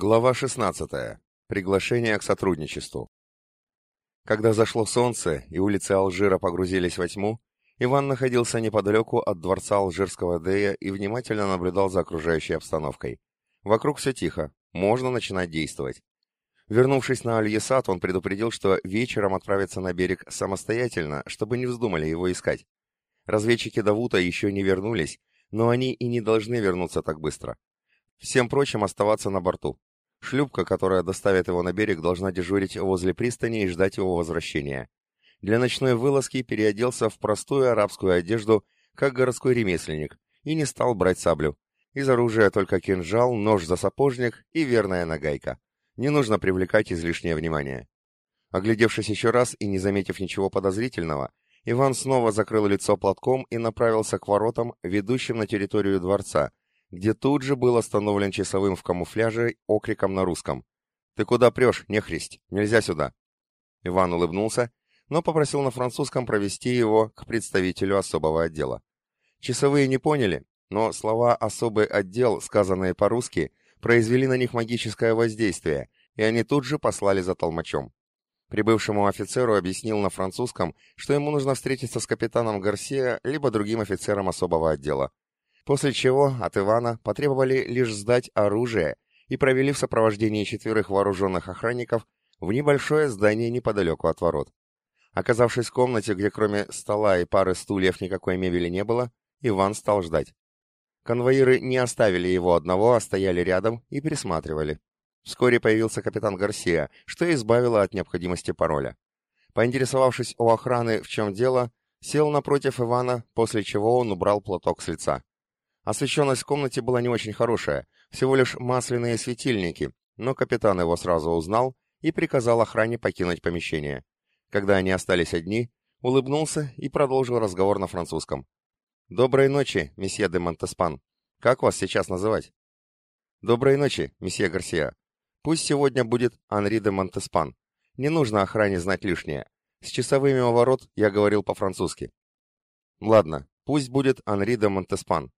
Глава 16. Приглашение к сотрудничеству. Когда зашло солнце и улицы Алжира погрузились во тьму, Иван находился неподалеку от дворца алжирского Дея и внимательно наблюдал за окружающей обстановкой. Вокруг все тихо, можно начинать действовать. Вернувшись на Аль-Есад, он предупредил, что вечером отправится на берег самостоятельно, чтобы не вздумали его искать. Разведчики Давута еще не вернулись, но они и не должны вернуться так быстро. Всем прочим оставаться на борту. Шлюпка, которая доставит его на берег, должна дежурить возле пристани и ждать его возвращения. Для ночной вылазки переоделся в простую арабскую одежду, как городской ремесленник, и не стал брать саблю. Из оружия только кинжал, нож за сапожник и верная нагайка. Не нужно привлекать излишнее внимание. Оглядевшись еще раз и не заметив ничего подозрительного, Иван снова закрыл лицо платком и направился к воротам, ведущим на территорию дворца, где тут же был остановлен часовым в камуфляже окриком на русском. «Ты куда прешь, нехристь? Нельзя сюда!» Иван улыбнулся, но попросил на французском провести его к представителю особого отдела. Часовые не поняли, но слова «особый отдел», сказанные по-русски, произвели на них магическое воздействие, и они тут же послали за толмачом. Прибывшему офицеру объяснил на французском, что ему нужно встретиться с капитаном Гарсия либо другим офицером особого отдела. После чего от Ивана потребовали лишь сдать оружие и провели в сопровождении четверых вооруженных охранников в небольшое здание неподалеку от ворот. Оказавшись в комнате, где кроме стола и пары стульев никакой мебели не было, Иван стал ждать. Конвоиры не оставили его одного, а стояли рядом и присматривали. Вскоре появился капитан Гарсия, что избавило от необходимости пароля. Поинтересовавшись у охраны, в чем дело, сел напротив Ивана, после чего он убрал платок с лица. Освещенность в комнате была не очень хорошая, всего лишь масляные светильники, но капитан его сразу узнал и приказал охране покинуть помещение. Когда они остались одни, улыбнулся и продолжил разговор на французском. «Доброй ночи, месье де Монтеспан. Как вас сейчас называть?» «Доброй ночи, месье Гарсия. Пусть сегодня будет Анри де Монтеспан. Не нужно охране знать лишнее. С часовыми у ворот я говорил по-французски». «Ладно, пусть будет Анри де Монтеспан.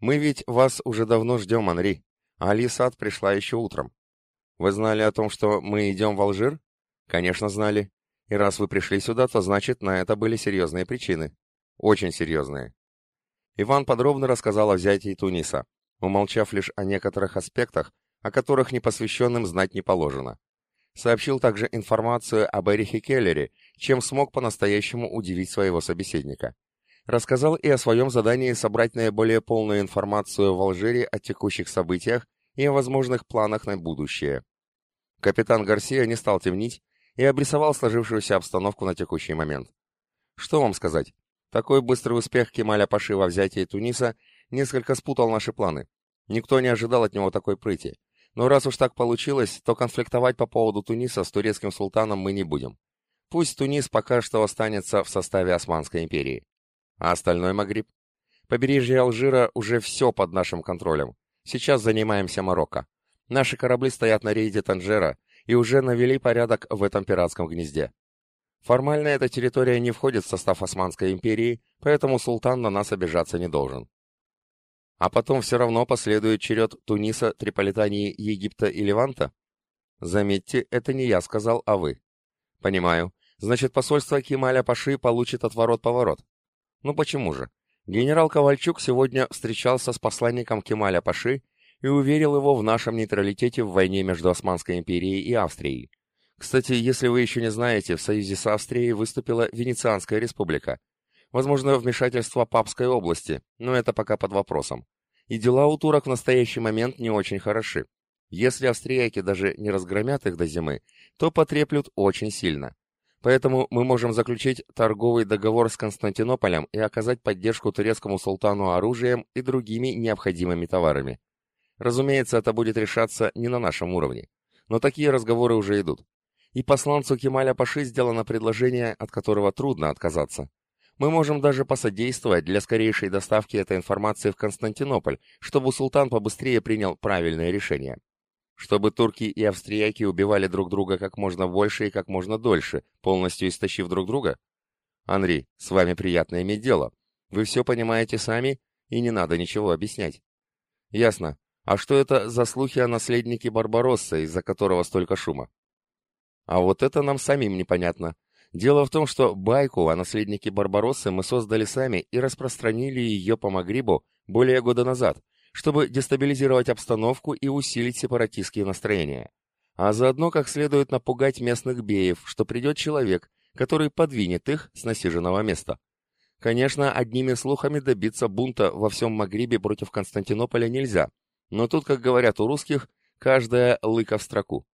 Мы ведь вас уже давно ждем, Анри. А Алисат пришла еще утром. Вы знали о том, что мы идем в Алжир? Конечно, знали. И раз вы пришли сюда, то значит, на это были серьезные причины. Очень серьезные. Иван подробно рассказал о взятии Туниса, умолчав лишь о некоторых аспектах, о которых непосвященным знать не положено. Сообщил также информацию об Эрихе Келлере, чем смог по-настоящему удивить своего собеседника рассказал и о своем задании собрать наиболее полную информацию в Алжире о текущих событиях и о возможных планах на будущее. Капитан Гарсия не стал темнить и обрисовал сложившуюся обстановку на текущий момент. Что вам сказать? Такой быстрый успех Кемаля Паши во взятии Туниса несколько спутал наши планы. Никто не ожидал от него такой прыти. Но раз уж так получилось, то конфликтовать по поводу Туниса с турецким султаном мы не будем. Пусть Тунис пока что останется в составе Османской империи. А остальной Магриб? Побережье Алжира уже все под нашим контролем. Сейчас занимаемся Марокко. Наши корабли стоят на рейде Танжера и уже навели порядок в этом пиратском гнезде. Формально эта территория не входит в состав Османской империи, поэтому султан на нас обижаться не должен. А потом все равно последует черед Туниса, Триполитании, Египта и Леванта? Заметьте, это не я сказал, а вы. Понимаю. Значит, посольство Кемаля Паши получит отворот-поворот. Ну почему же? Генерал Ковальчук сегодня встречался с посланником Кемаля Паши и уверил его в нашем нейтралитете в войне между Османской империей и Австрией. Кстати, если вы еще не знаете, в союзе с Австрией выступила Венецианская республика. Возможно, вмешательство Папской области, но это пока под вопросом. И дела у турок в настоящий момент не очень хороши. Если австрияки даже не разгромят их до зимы, то потреплют очень сильно. Поэтому мы можем заключить торговый договор с Константинополем и оказать поддержку турецкому султану оружием и другими необходимыми товарами. Разумеется, это будет решаться не на нашем уровне. Но такие разговоры уже идут. И посланцу Кемаля Паши сделано предложение, от которого трудно отказаться. Мы можем даже посодействовать для скорейшей доставки этой информации в Константинополь, чтобы султан побыстрее принял правильное решение. Чтобы турки и австрияки убивали друг друга как можно больше и как можно дольше, полностью истощив друг друга? Анри, с вами приятно иметь дело. Вы все понимаете сами, и не надо ничего объяснять. Ясно. А что это за слухи о наследнике Барбаросса, из-за которого столько шума? А вот это нам самим непонятно. Дело в том, что байку о наследнике Барбароссы мы создали сами и распространили ее по Магрибу более года назад, чтобы дестабилизировать обстановку и усилить сепаратистские настроения. А заодно как следует напугать местных беев, что придет человек, который подвинет их с насиженного места. Конечно, одними слухами добиться бунта во всем Магрибе против Константинополя нельзя, но тут, как говорят у русских, каждая лыка в строку.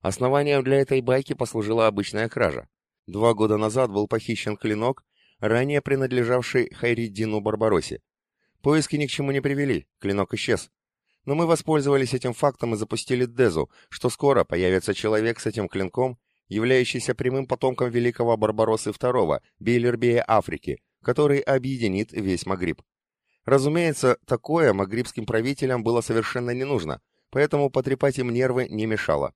Основанием для этой байки послужила обычная кража. Два года назад был похищен клинок, ранее принадлежавший Хайриддину Барбаросе. Поиски ни к чему не привели, клинок исчез. Но мы воспользовались этим фактом и запустили Дезу, что скоро появится человек с этим клинком, являющийся прямым потомком великого Барбаросы II, Бейлербея Африки, который объединит весь Магриб. Разумеется, такое магрибским правителям было совершенно не нужно, поэтому потрепать им нервы не мешало.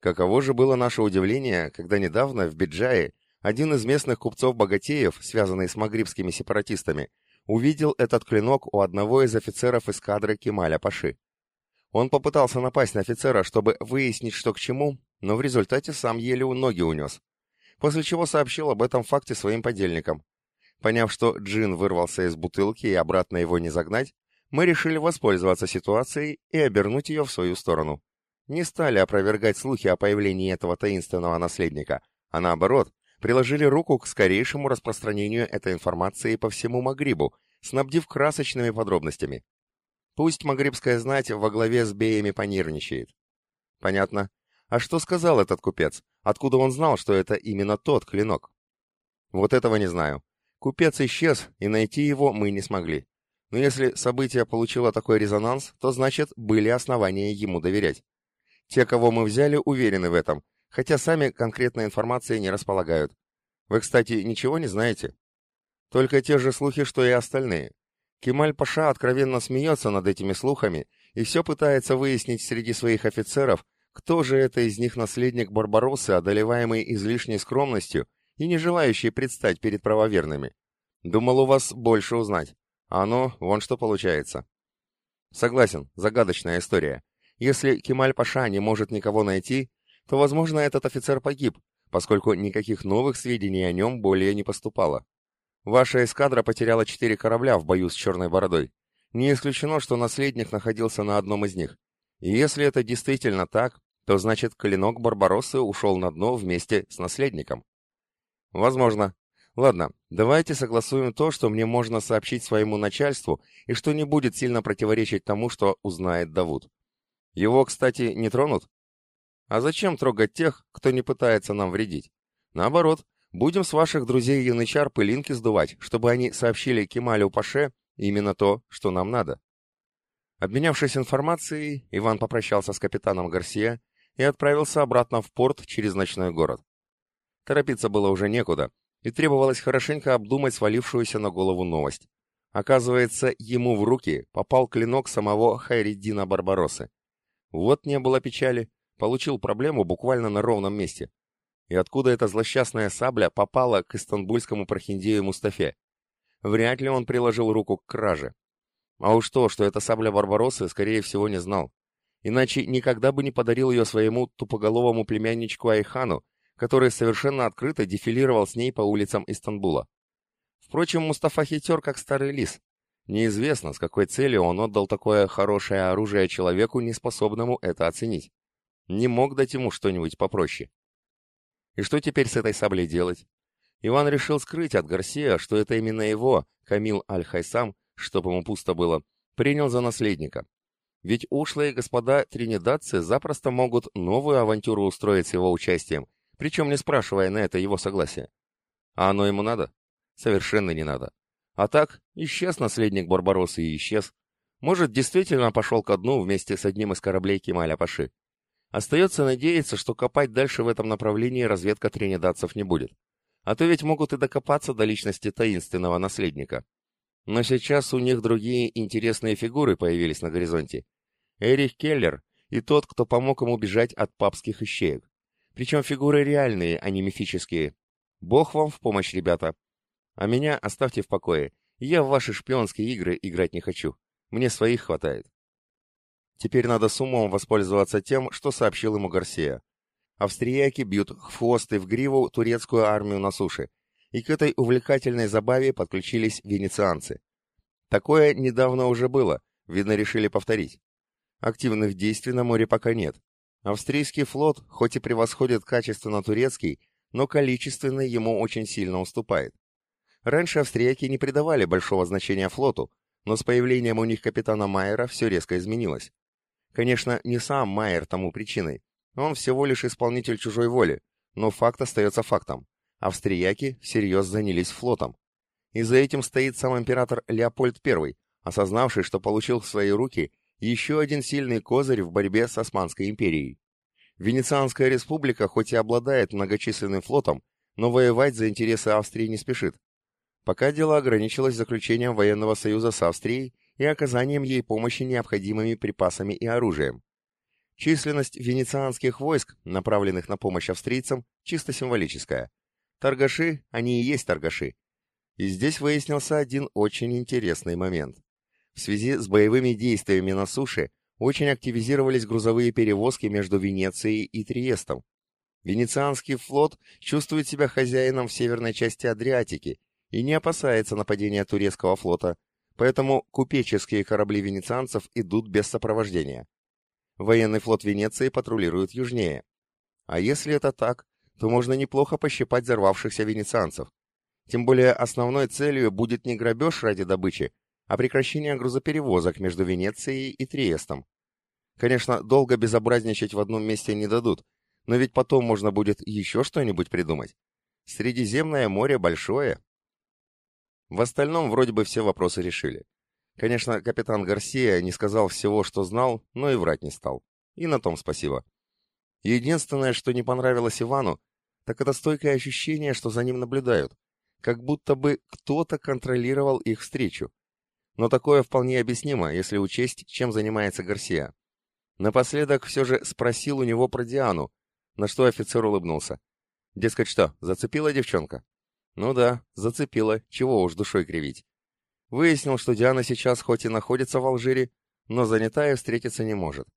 Каково же было наше удивление, когда недавно в Биджае один из местных купцов-богатеев, связанный с магрибскими сепаратистами, увидел этот клинок у одного из офицеров эскадры Кемаля Паши. Он попытался напасть на офицера, чтобы выяснить, что к чему, но в результате сам еле у ноги унес. После чего сообщил об этом факте своим подельникам. Поняв, что джин вырвался из бутылки и обратно его не загнать, мы решили воспользоваться ситуацией и обернуть ее в свою сторону не стали опровергать слухи о появлении этого таинственного наследника, а наоборот, приложили руку к скорейшему распространению этой информации по всему Магрибу, снабдив красочными подробностями. Пусть магрибская знать во главе с беями понервничает. Понятно. А что сказал этот купец? Откуда он знал, что это именно тот клинок? Вот этого не знаю. Купец исчез, и найти его мы не смогли. Но если событие получило такой резонанс, то значит, были основания ему доверять. Те, кого мы взяли, уверены в этом, хотя сами конкретной информацией не располагают. Вы, кстати, ничего не знаете? Только те же слухи, что и остальные. Кемаль-Паша откровенно смеется над этими слухами и все пытается выяснить среди своих офицеров, кто же это из них наследник Барбароссы, одолеваемый излишней скромностью и не желающий предстать перед правоверными. Думал у вас больше узнать. А оно, вон что получается. Согласен, загадочная история. Если Кемаль-Паша не может никого найти, то, возможно, этот офицер погиб, поскольку никаких новых сведений о нем более не поступало. Ваша эскадра потеряла четыре корабля в бою с Черной Бородой. Не исключено, что наследник находился на одном из них. И если это действительно так, то значит клинок Барбароссы ушел на дно вместе с наследником. Возможно. Ладно, давайте согласуем то, что мне можно сообщить своему начальству и что не будет сильно противоречить тому, что узнает Давуд. Его, кстати, не тронут? А зачем трогать тех, кто не пытается нам вредить? Наоборот, будем с ваших друзей янычар пылинки сдувать, чтобы они сообщили Кемалю Паше именно то, что нам надо. Обменявшись информацией, Иван попрощался с капитаном Гарсия и отправился обратно в порт через ночной город. Торопиться было уже некуда, и требовалось хорошенько обдумать свалившуюся на голову новость. Оказывается, ему в руки попал клинок самого Хайриддина Барбаросы. Вот не было печали. Получил проблему буквально на ровном месте. И откуда эта злосчастная сабля попала к истанбульскому прохиндею Мустафе? Вряд ли он приложил руку к краже. А уж то, что это сабля Барбаросы, скорее всего, не знал. Иначе никогда бы не подарил ее своему тупоголовому племянничку Айхану, который совершенно открыто дефилировал с ней по улицам Истанбула. Впрочем, Мустафа хитер, как старый лис. Неизвестно, с какой целью он отдал такое хорошее оружие человеку, неспособному это оценить. Не мог дать ему что-нибудь попроще. И что теперь с этой саблей делать? Иван решил скрыть от Гарсия, что это именно его, Камил Аль-Хайсам, чтобы ему пусто было, принял за наследника. Ведь ушлые господа тринидадцы запросто могут новую авантюру устроить с его участием, причем не спрашивая на это его согласия. А оно ему надо? Совершенно не надо. А так, исчез наследник Барбароссы и исчез. Может, действительно пошел ко дну вместе с одним из кораблей Кемаля Паши. Остается надеяться, что копать дальше в этом направлении разведка тринидадцев не будет. А то ведь могут и докопаться до личности таинственного наследника. Но сейчас у них другие интересные фигуры появились на горизонте. Эрих Келлер и тот, кто помог ему бежать от папских ищеек. Причем фигуры реальные, а не мифические. Бог вам в помощь, ребята. А меня оставьте в покое. Я в ваши шпионские игры играть не хочу. Мне своих хватает. Теперь надо с умом воспользоваться тем, что сообщил ему Гарсия. Австрияки бьют в хвост и в гриву турецкую армию на суше, и к этой увлекательной забаве подключились венецианцы. Такое недавно уже было, видно, решили повторить. Активных действий на море пока нет. Австрийский флот, хоть и превосходит качественно турецкий, но количественно ему очень сильно уступает. Раньше австрияки не придавали большого значения флоту, но с появлением у них капитана Майера все резко изменилось. Конечно, не сам Майер тому причиной. Он всего лишь исполнитель чужой воли, но факт остается фактом. Австрияки всерьез занялись флотом. И за этим стоит сам император Леопольд I, осознавший, что получил в свои руки еще один сильный козырь в борьбе с Османской империей. Венецианская республика хоть и обладает многочисленным флотом, но воевать за интересы Австрии не спешит. Пока дело ограничилось заключением военного союза с Австрией и оказанием ей помощи необходимыми припасами и оружием. Численность венецианских войск, направленных на помощь австрийцам, чисто символическая. Торгаши, они и есть торгаши. И здесь выяснился один очень интересный момент. В связи с боевыми действиями на суше очень активизировались грузовые перевозки между Венецией и Триестом. Венецианский флот чувствует себя хозяином в северной части Адриатики и не опасается нападения турецкого флота, поэтому купеческие корабли венецианцев идут без сопровождения. Военный флот Венеции патрулирует южнее. А если это так, то можно неплохо пощипать взорвавшихся венецианцев. Тем более основной целью будет не грабеж ради добычи, а прекращение грузоперевозок между Венецией и Триестом. Конечно, долго безобразничать в одном месте не дадут, но ведь потом можно будет еще что-нибудь придумать. Средиземное море большое, в остальном вроде бы все вопросы решили. Конечно, капитан Гарсия не сказал всего, что знал, но и врать не стал. И на том спасибо. Единственное, что не понравилось Ивану, так это стойкое ощущение, что за ним наблюдают, как будто бы кто-то контролировал их встречу. Но такое вполне объяснимо, если учесть, чем занимается Гарсия. Напоследок все же спросил у него про Диану, на что офицер улыбнулся. Дескать, что, зацепила девчонка? Ну да, зацепила, чего уж душой кривить. Выяснил, что Диана сейчас хоть и находится в Алжире, но занята и встретиться не может.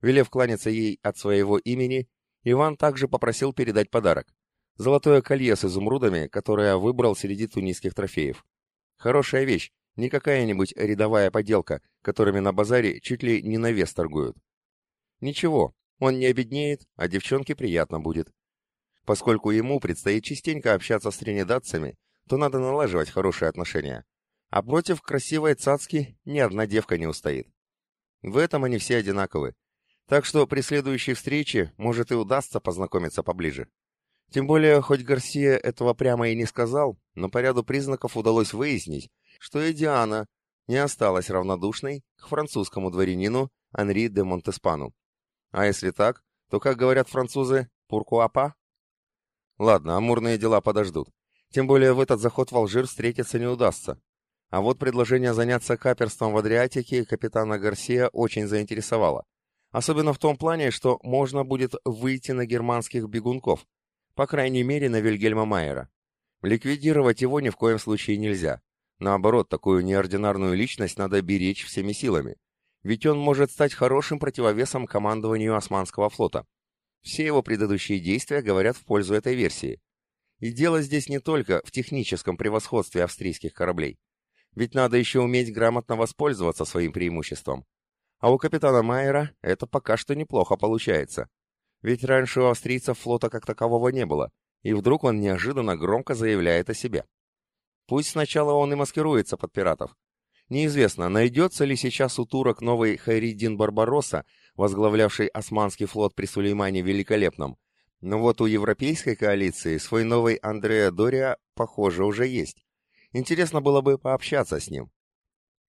Велев кланяться ей от своего имени, Иван также попросил передать подарок. Золотое колье с изумрудами, которое выбрал среди тунисских трофеев. Хорошая вещь, не какая-нибудь рядовая поделка, которыми на базаре чуть ли не на вес торгуют. Ничего, он не обеднеет, а девчонке приятно будет. Поскольку ему предстоит частенько общаться с тринидадцами, то надо налаживать хорошие отношения. А против красивой цацки ни одна девка не устоит. В этом они все одинаковы. Так что при следующей встрече, может, и удастся познакомиться поближе. Тем более, хоть Гарсия этого прямо и не сказал, но по ряду признаков удалось выяснить, что и Диана не осталась равнодушной к французскому дворянину Анри де Монтеспану. А если так, то, как говорят французы, «пуркуапа»? Ладно, амурные дела подождут. Тем более в этот заход в Алжир встретиться не удастся. А вот предложение заняться каперством в Адриатике капитана Гарсия очень заинтересовало. Особенно в том плане, что можно будет выйти на германских бегунков, по крайней мере на Вильгельма Майера. Ликвидировать его ни в коем случае нельзя. Наоборот, такую неординарную личность надо беречь всеми силами. Ведь он может стать хорошим противовесом командованию Османского флота. Все его предыдущие действия говорят в пользу этой версии. И дело здесь не только в техническом превосходстве австрийских кораблей. Ведь надо еще уметь грамотно воспользоваться своим преимуществом. А у капитана Майера это пока что неплохо получается. Ведь раньше у австрийцев флота как такового не было, и вдруг он неожиданно громко заявляет о себе. Пусть сначала он и маскируется под пиратов. Неизвестно, найдется ли сейчас у турок новый Хайриддин Барбаросса, возглавлявший османский флот при Сулеймане Великолепном. Но вот у европейской коалиции свой новый Андреа Дориа, похоже, уже есть. Интересно было бы пообщаться с ним.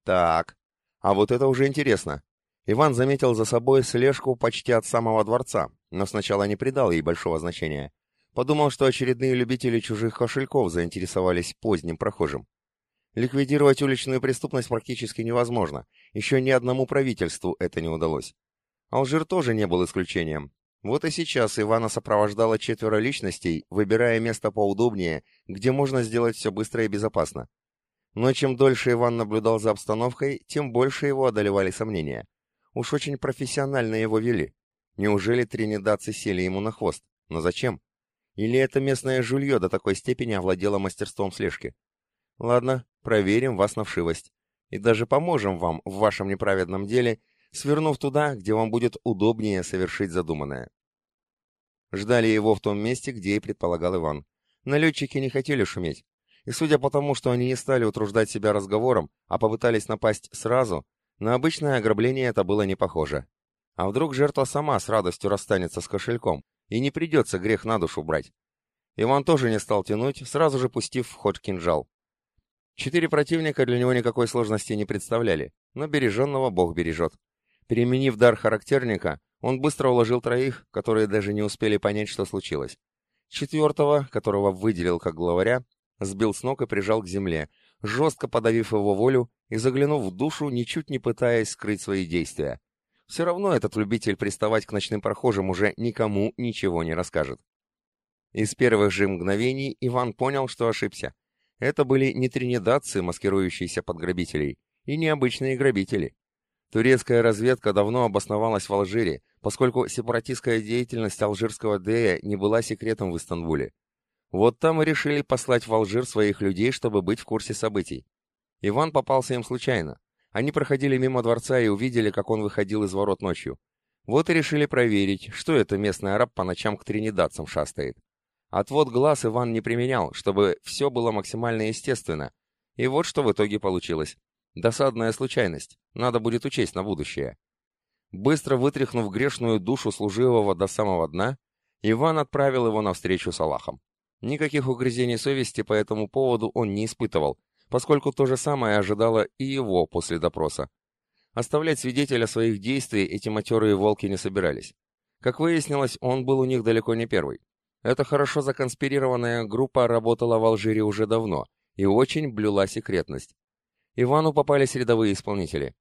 Так, а вот это уже интересно. Иван заметил за собой слежку почти от самого дворца, но сначала не придал ей большого значения. Подумал, что очередные любители чужих кошельков заинтересовались поздним прохожим. Ликвидировать уличную преступность практически невозможно. Еще ни одному правительству это не удалось. Алжир тоже не был исключением. Вот и сейчас Ивана сопровождало четверо личностей, выбирая место поудобнее, где можно сделать все быстро и безопасно. Но чем дольше Иван наблюдал за обстановкой, тем больше его одолевали сомнения. Уж очень профессионально его вели. Неужели тринидадцы сели ему на хвост? Но зачем? Или это местное жулье до такой степени овладело мастерством слежки? Ладно, проверим вас на вшивость. И даже поможем вам в вашем неправедном деле, свернув туда, где вам будет удобнее совершить задуманное. Ждали его в том месте, где и предполагал Иван. Налетчики не хотели шуметь. И судя по тому, что они не стали утруждать себя разговором, а попытались напасть сразу, на обычное ограбление это было не похоже. А вдруг жертва сама с радостью расстанется с кошельком, и не придется грех на душу брать. Иван тоже не стал тянуть, сразу же пустив в ход кинжал. Четыре противника для него никакой сложности не представляли, но береженного Бог бережет. Переменив дар характерника, он быстро уложил троих, которые даже не успели понять, что случилось. Четвертого, которого выделил как главаря, сбил с ног и прижал к земле, жестко подавив его волю и заглянув в душу, ничуть не пытаясь скрыть свои действия. Все равно этот любитель приставать к ночным прохожим уже никому ничего не расскажет. Из первых же мгновений Иван понял, что ошибся. Это были не тринидадцы, маскирующиеся под грабителей, и не обычные грабители. Турецкая разведка давно обосновалась в Алжире, поскольку сепаратистская деятельность алжирского Дея не была секретом в Истанбуле. Вот там и решили послать в Алжир своих людей, чтобы быть в курсе событий. Иван попался им случайно. Они проходили мимо дворца и увидели, как он выходил из ворот ночью. Вот и решили проверить, что это местный араб по ночам к тринидадцам шастает. Отвод глаз Иван не применял, чтобы все было максимально естественно. И вот что в итоге получилось. Досадная случайность. Надо будет учесть на будущее. Быстро вытряхнув грешную душу служивого до самого дна, Иван отправил его навстречу с Аллахом. Никаких угрызений совести по этому поводу он не испытывал, поскольку то же самое ожидало и его после допроса. Оставлять свидетеля своих действий эти матерые волки не собирались. Как выяснилось, он был у них далеко не первый. Эта хорошо законспирированная группа работала в Алжире уже давно и очень блюла секретность. Ивану попались рядовые исполнители.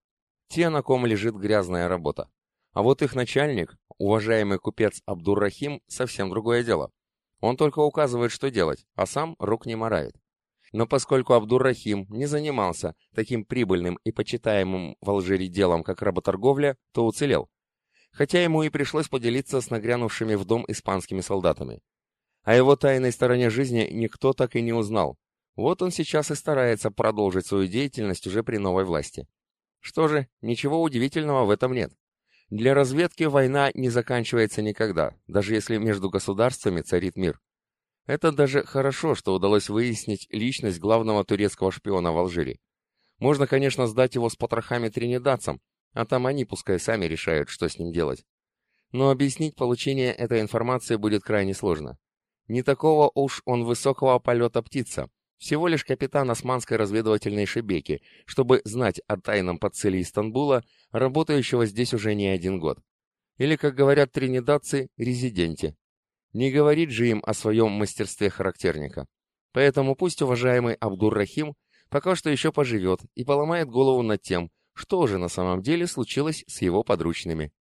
Те, на ком лежит грязная работа. А вот их начальник, уважаемый купец Абдуррахим, совсем другое дело. Он только указывает, что делать, а сам рук не морает. Но поскольку Абдуррахим не занимался таким прибыльным и почитаемым в Алжире делом, как работорговля, то уцелел. Хотя ему и пришлось поделиться с нагрянувшими в дом испанскими солдатами. О его тайной стороне жизни никто так и не узнал. Вот он сейчас и старается продолжить свою деятельность уже при новой власти. Что же, ничего удивительного в этом нет. Для разведки война не заканчивается никогда, даже если между государствами царит мир. Это даже хорошо, что удалось выяснить личность главного турецкого шпиона в Алжире. Можно, конечно, сдать его с потрохами тринидадцам, а там они пускай сами решают, что с ним делать. Но объяснить получение этой информации будет крайне сложно. Не такого уж он высокого полета птица, всего лишь капитан османской разведывательной шебеки, чтобы знать о тайном подцеле Стамбула, работающего здесь уже не один год. Или, как говорят тринидадцы, резиденте. Не говорит же им о своем мастерстве характерника. Поэтому пусть уважаемый Абдур-Рахим пока что еще поживет и поломает голову над тем, что же на самом деле случилось с его подручными.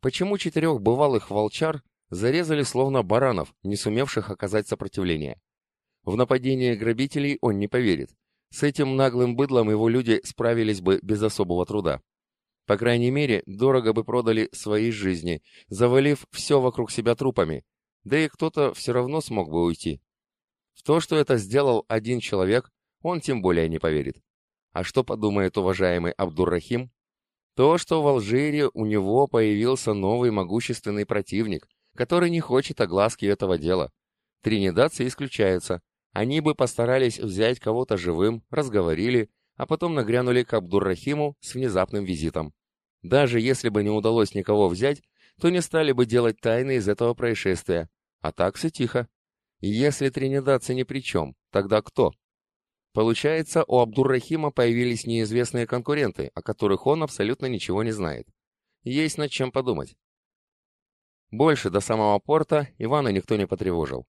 Почему четырех бывалых волчар зарезали словно баранов, не сумевших оказать сопротивление? В нападение грабителей он не поверит. С этим наглым быдлом его люди справились бы без особого труда. По крайней мере, дорого бы продали свои жизни, завалив все вокруг себя трупами, да и кто-то все равно смог бы уйти. В то, что это сделал один человек, он тем более не поверит. А что подумает уважаемый Абдуррахим? То, что в Алжире у него появился новый могущественный противник, который не хочет огласки этого дела. Тринидадцы исключаются. Они бы постарались взять кого-то живым, разговорили, а потом нагрянули к Абдуррахиму с внезапным визитом. Даже если бы не удалось никого взять, то не стали бы делать тайны из этого происшествия. А так все тихо. Если тринидадцы ни при чем, тогда кто? Получается, у Абдуррахима появились неизвестные конкуренты, о которых он абсолютно ничего не знает. Есть над чем подумать. Больше до самого порта Ивана никто не потревожил.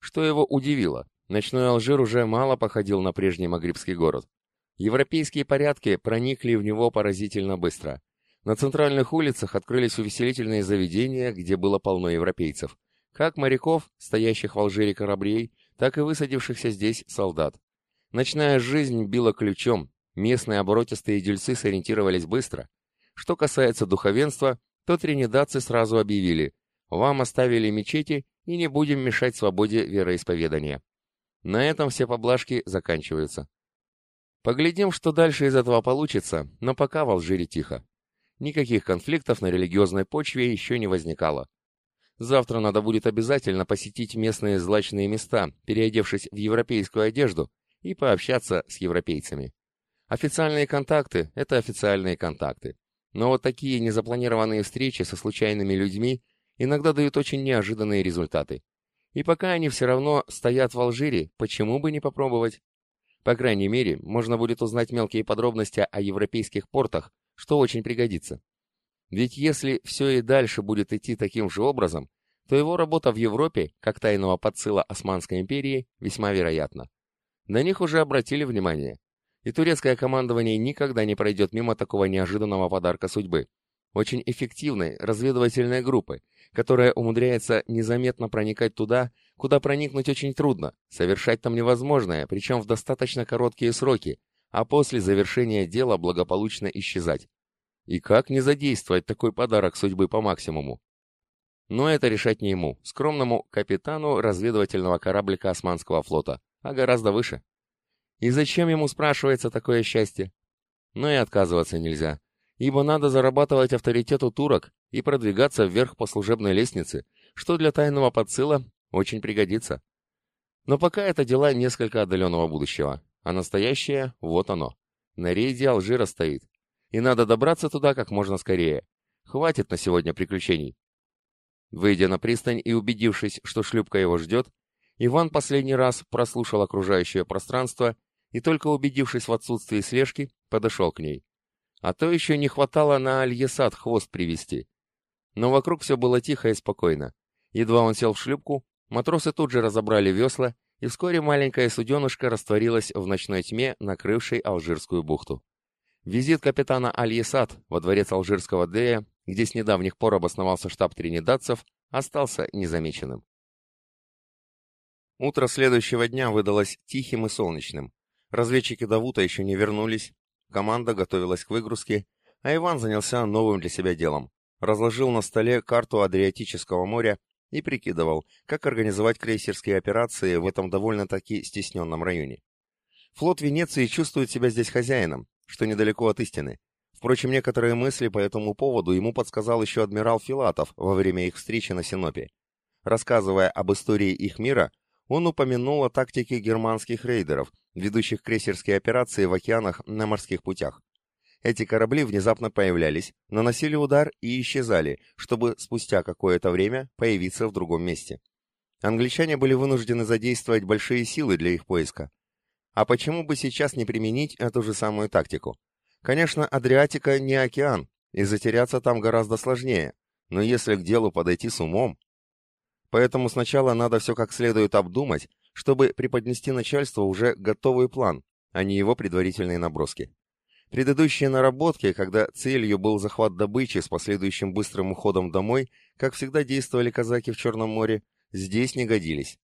Что его удивило, ночной Алжир уже мало походил на прежний магрибский город. Европейские порядки проникли в него поразительно быстро. На центральных улицах открылись увеселительные заведения, где было полно европейцев. Как моряков, стоящих в Алжире кораблей, так и высадившихся здесь солдат. Ночная жизнь била ключом, местные оборотистые дельцы сориентировались быстро. Что касается духовенства, то тринидадцы сразу объявили «Вам оставили мечети и не будем мешать свободе вероисповедания». На этом все поблажки заканчиваются. Поглядим, что дальше из этого получится, но пока в Алжире тихо. Никаких конфликтов на религиозной почве еще не возникало. Завтра надо будет обязательно посетить местные злачные места, переодевшись в европейскую одежду, и пообщаться с европейцами. Официальные контакты – это официальные контакты. Но вот такие незапланированные встречи со случайными людьми иногда дают очень неожиданные результаты. И пока они все равно стоят в Алжире, почему бы не попробовать? По крайней мере, можно будет узнать мелкие подробности о европейских портах, что очень пригодится. Ведь если все и дальше будет идти таким же образом, то его работа в Европе, как тайного подсыла Османской империи, весьма вероятна. На них уже обратили внимание. И турецкое командование никогда не пройдет мимо такого неожиданного подарка судьбы. Очень эффективной разведывательной группы, которая умудряется незаметно проникать туда, куда проникнуть очень трудно, совершать там невозможное, причем в достаточно короткие сроки, а после завершения дела благополучно исчезать. И как не задействовать такой подарок судьбы по максимуму? Но это решать не ему, скромному капитану разведывательного кораблика Османского флота, а гораздо выше. И зачем ему спрашивается такое счастье? Но и отказываться нельзя, ибо надо зарабатывать авторитет у турок и продвигаться вверх по служебной лестнице, что для тайного подсыла очень пригодится. Но пока это дела несколько отдаленного будущего, а настоящее — вот оно. На рейде Алжира стоит, и надо добраться туда как можно скорее. Хватит на сегодня приключений. Выйдя на пристань и убедившись, что шлюпка его ждет, Иван последний раз прослушал окружающее пространство и только убедившись в отсутствии слежки, подошел к ней. А то еще не хватало на Альесад хвост привести. Но вокруг все было тихо и спокойно. Едва он сел в шлюпку, матросы тут же разобрали весла, и вскоре маленькая суденышко растворилась в ночной тьме, накрывшей Алжирскую бухту. Визит капитана Аль-Есад во дворец алжирского Дея, где с недавних пор обосновался штаб тринидадцев, остался незамеченным. Утро следующего дня выдалось тихим и солнечным. Разведчики Давута еще не вернулись, команда готовилась к выгрузке, а Иван занялся новым для себя делом. Разложил на столе карту Адриатического моря и прикидывал, как организовать крейсерские операции в этом довольно-таки стесненном районе. Флот Венеции чувствует себя здесь хозяином, что недалеко от истины. Впрочем, некоторые мысли по этому поводу ему подсказал еще адмирал Филатов во время их встречи на Синопе. Рассказывая об истории их мира, он упомянул о тактике германских рейдеров, ведущих крейсерские операции в океанах на морских путях. Эти корабли внезапно появлялись, наносили удар и исчезали, чтобы спустя какое-то время появиться в другом месте. Англичане были вынуждены задействовать большие силы для их поиска, а почему бы сейчас не применить эту же самую тактику? Конечно, Адриатика не океан, и затеряться там гораздо сложнее, но если к делу подойти с умом... Поэтому сначала надо все как следует обдумать, чтобы преподнести начальству уже готовый план, а не его предварительные наброски. Предыдущие наработки, когда целью был захват добычи с последующим быстрым уходом домой, как всегда действовали казаки в Черном море, здесь не годились.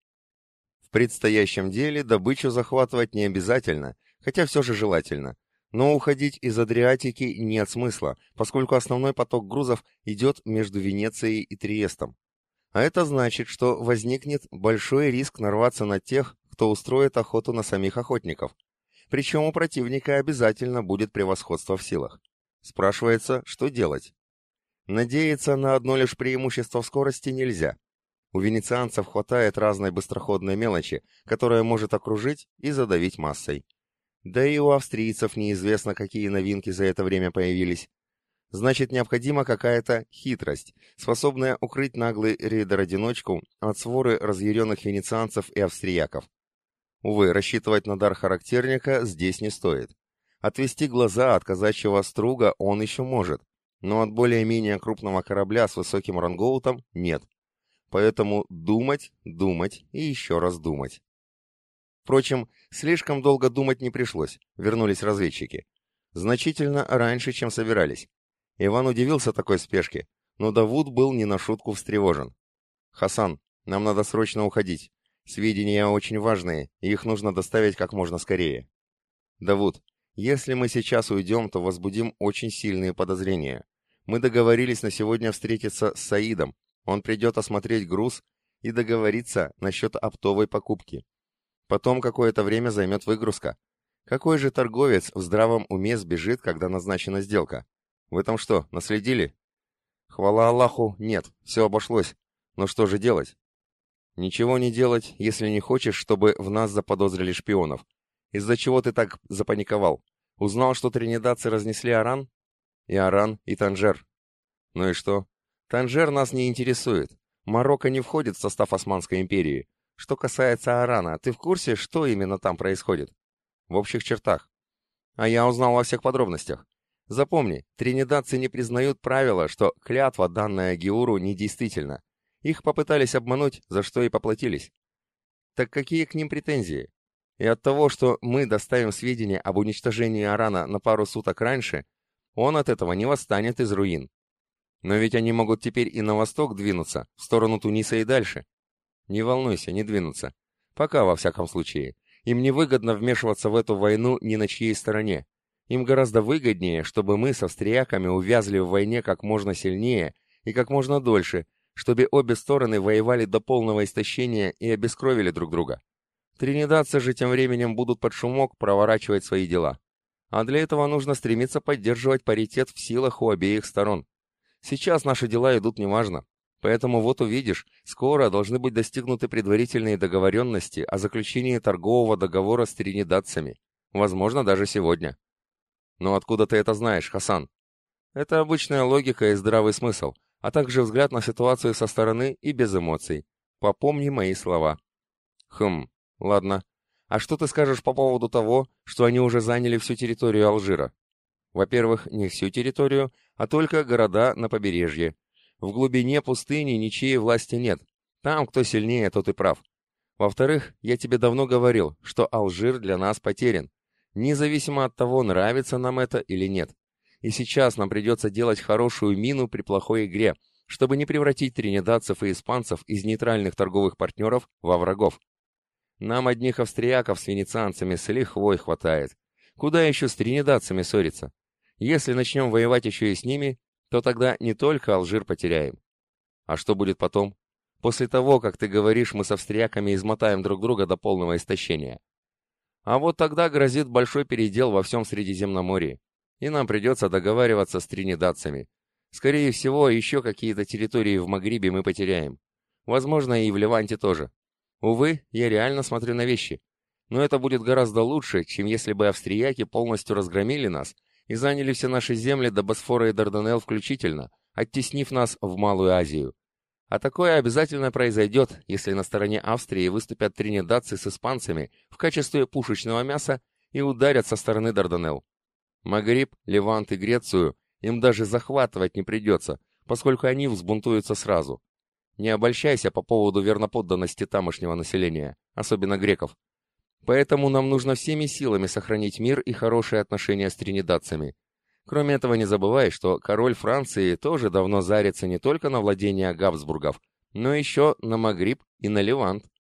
В предстоящем деле добычу захватывать не обязательно, хотя все же желательно. Но уходить из Адриатики нет смысла, поскольку основной поток грузов идет между Венецией и Триестом. А это значит, что возникнет большой риск нарваться на тех, кто устроит охоту на самих охотников. Причем у противника обязательно будет превосходство в силах. Спрашивается, что делать? Надеяться на одно лишь преимущество в скорости нельзя. У венецианцев хватает разной быстроходной мелочи, которая может окружить и задавить массой. Да и у австрийцев неизвестно, какие новинки за это время появились. Значит, необходима какая-то хитрость, способная укрыть наглый рейдер-одиночку от своры разъяренных венецианцев и австрияков. Увы, рассчитывать на дар характерника здесь не стоит. Отвести глаза от казачьего струга он еще может, но от более-менее крупного корабля с высоким рангоутом нет. Поэтому думать, думать и еще раз думать. Впрочем, слишком долго думать не пришлось, вернулись разведчики. Значительно раньше, чем собирались. Иван удивился такой спешке, но Давуд был не на шутку встревожен. «Хасан, нам надо срочно уходить. Сведения очень важные, и их нужно доставить как можно скорее». «Давуд, Если мы сейчас уйдем, то возбудим очень сильные подозрения. Мы договорились на сегодня встретиться с Саидом. Он придет осмотреть груз и договориться насчет оптовой покупки. Потом какое-то время займет выгрузка. Какой же торговец в здравом уме сбежит, когда назначена сделка? Вы там что, наследили? Хвала Аллаху, нет, все обошлось. Но что же делать? Ничего не делать, если не хочешь, чтобы в нас заподозрили шпионов. Из-за чего ты так запаниковал? Узнал, что тринидадцы разнесли Аран? И Аран, и Танжер. Ну и что? Танжер нас не интересует. Марокко не входит в состав Османской империи. Что касается Арана, ты в курсе, что именно там происходит? В общих чертах. А я узнал во всех подробностях. Запомни, тринидадцы не признают правила, что клятва, данная Геуру, недействительна. Их попытались обмануть, за что и поплатились. Так какие к ним претензии? И от того, что мы доставим сведения об уничтожении Арана на пару суток раньше, он от этого не восстанет из руин. Но ведь они могут теперь и на восток двинуться, в сторону Туниса и дальше. Не волнуйся, не двинутся. Пока, во всяком случае. Им не выгодно вмешиваться в эту войну ни на чьей стороне. Им гораздо выгоднее, чтобы мы с австрияками увязли в войне как можно сильнее и как можно дольше, чтобы обе стороны воевали до полного истощения и обескровили друг друга. Тринидадцы же тем временем будут под шумок проворачивать свои дела. А для этого нужно стремиться поддерживать паритет в силах у обеих сторон. Сейчас наши дела идут неважно. Поэтому вот увидишь, скоро должны быть достигнуты предварительные договоренности о заключении торгового договора с тринидадцами. Возможно, даже сегодня. Но откуда ты это знаешь, Хасан? Это обычная логика и здравый смысл, а также взгляд на ситуацию со стороны и без эмоций. Попомни мои слова. Хм, ладно. А что ты скажешь по поводу того, что они уже заняли всю территорию Алжира? Во-первых, не всю территорию, а только города на побережье. В глубине пустыни ничьей власти нет. Там кто сильнее, тот и прав. Во-вторых, я тебе давно говорил, что Алжир для нас потерян независимо от того, нравится нам это или нет. И сейчас нам придется делать хорошую мину при плохой игре, чтобы не превратить тринидадцев и испанцев из нейтральных торговых партнеров во врагов. Нам одних австрияков с венецианцами с лихвой хватает. Куда еще с тринидадцами ссориться? Если начнем воевать еще и с ними, то тогда не только Алжир потеряем. А что будет потом? После того, как ты говоришь, мы с австрияками измотаем друг друга до полного истощения. А вот тогда грозит большой передел во всем Средиземноморье, и нам придется договариваться с тринидадцами. Скорее всего, еще какие-то территории в Магрибе мы потеряем. Возможно, и в Ливанте тоже. Увы, я реально смотрю на вещи. Но это будет гораздо лучше, чем если бы австрияки полностью разгромили нас и заняли все наши земли до Босфора и Дарданелл включительно, оттеснив нас в Малую Азию. А такое обязательно произойдет, если на стороне Австрии выступят тринидадцы с испанцами в качестве пушечного мяса и ударят со стороны Дарданелл. Магриб, Левант и Грецию им даже захватывать не придется, поскольку они взбунтуются сразу. Не обольщайся по поводу верноподданности тамошнего населения, особенно греков. Поэтому нам нужно всеми силами сохранить мир и хорошие отношения с тринидадцами, Кроме этого, не забывай, что король Франции тоже давно зарится не только на владение Габсбургов, но еще на Магриб и на Левант.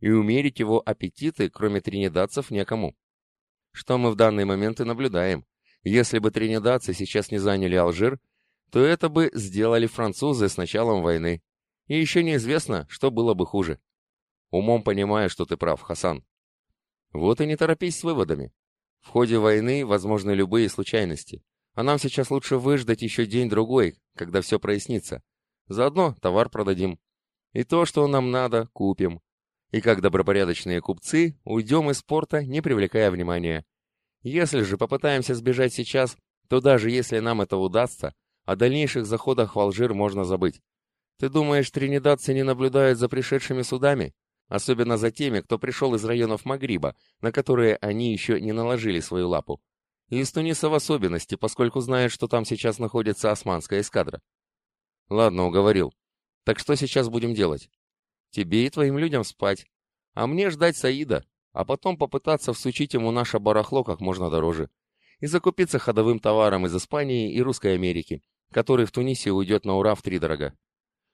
И умерить его аппетиты, кроме тринидадцев, некому. Что мы в данный момент и наблюдаем. Если бы тринидадцы сейчас не заняли Алжир, то это бы сделали французы с началом войны. И еще неизвестно, что было бы хуже. Умом понимаю, что ты прав, Хасан. Вот и не торопись с выводами. В ходе войны возможны любые случайности. А нам сейчас лучше выждать еще день-другой, когда все прояснится. Заодно товар продадим. И то, что нам надо, купим. И как добропорядочные купцы, уйдем из порта, не привлекая внимания. Если же попытаемся сбежать сейчас, то даже если нам это удастся, о дальнейших заходах в Алжир можно забыть. Ты думаешь, тринидадцы не наблюдают за пришедшими судами? Особенно за теми, кто пришел из районов Магриба, на которые они еще не наложили свою лапу. И из Туниса в особенности, поскольку знает, что там сейчас находится османская эскадра. Ладно, уговорил. Так что сейчас будем делать? Тебе и твоим людям спать. А мне ждать Саида, а потом попытаться всучить ему наше барахло как можно дороже. И закупиться ходовым товаром из Испании и Русской Америки, который в Тунисе уйдет на ура в три дорога.